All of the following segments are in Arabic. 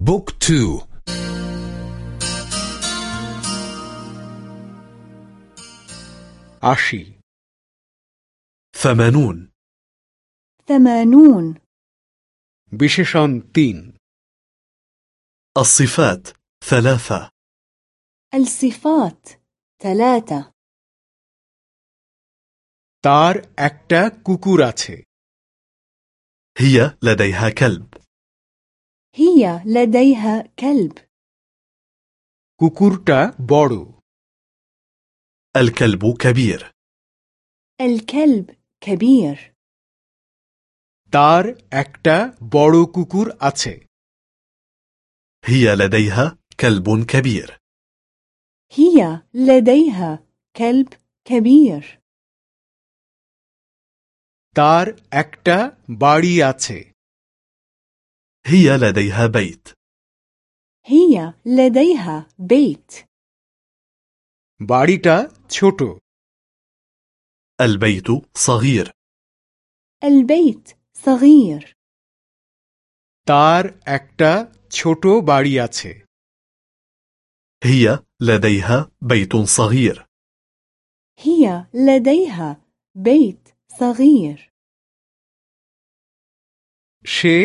book two. আশি ثمانون. ثمانون. বিশেষণ তিন الصفات. ثلاثة. الصفات. ثلاثة. তার একটা কুকুর আছে هي لديها كلب. هي لديها كلب কুকুরটা বড় الكلب كبير الكلب كبير তার একটা বড় কুকুর আছে هي لديها كلب كبير هي لديها كلب كبير তার একটা বাড়ি আছে هي لديها بيت هي لديها بيت বাড়িটা ছোট البيت صغير البيت صغير তার একটা ছোট বাড়ি আছে هي لديها بيت صغير هي لديها بيت صغير সে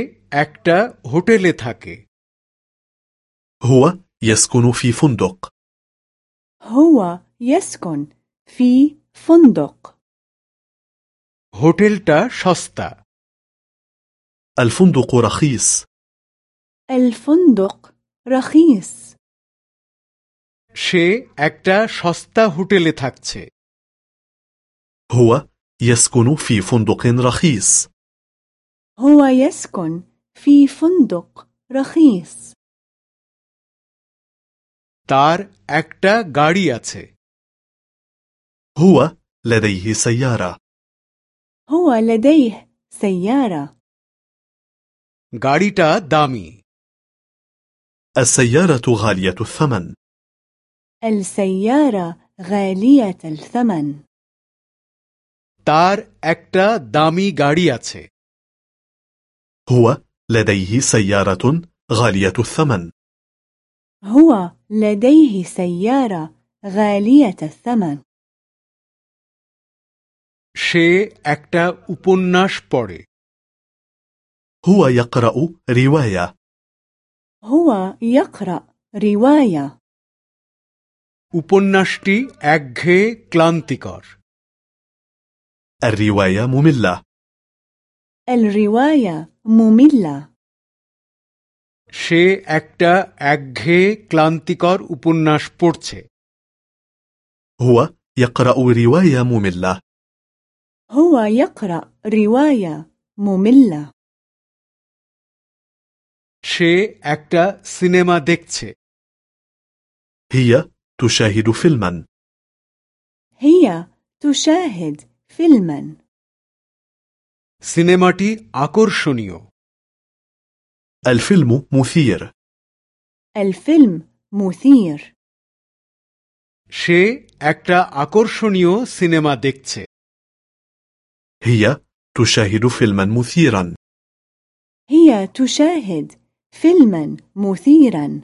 একটা হোটেলে থাকে هو يسكن في فندق هو يسكن في فندق হোটেলটা সস্তা الفندق رخيص الفندق رخيص সে একটা সস্তা হোটেলে থাকছে هو يسكن في فندق رخيص هو يسكن في فندق رخيص তার একটা গাড়ি আছে هو لديه سيارة هو لديه سيارة গাড়িটা দামি السيارة غالية الثمن السيارة غالية الثمن তার একটা দামি গাড়ি আছে هو لديه سيارة غالية الثمن هو لديه سيارة غالية الثمن সে একটা উপন্যাস পড়ে هو يقرأ رواية هو يقرأ رواية উপন্যাসটি একঘেয়ে ক্লান্তিকর الرواية مملة الرواية مملة সে একটা একঘেয়ে ক্লান্তিকর উপন্যাস পড়ছে هو يقرأ رواية مملة هو يقرأ رواية مملة সে একটা সিনেমা দেখছে هي تشاهد فيلما هي تشاهد فيلما সিনেমাটি আকর্ষণীয় الفيلم مثير الفيلم مثير সে একটা আকর্ষণীয় সিনেমা দেখছে هي تشاهد فيلما مثيرا هي تشاهد فيلما مثيرا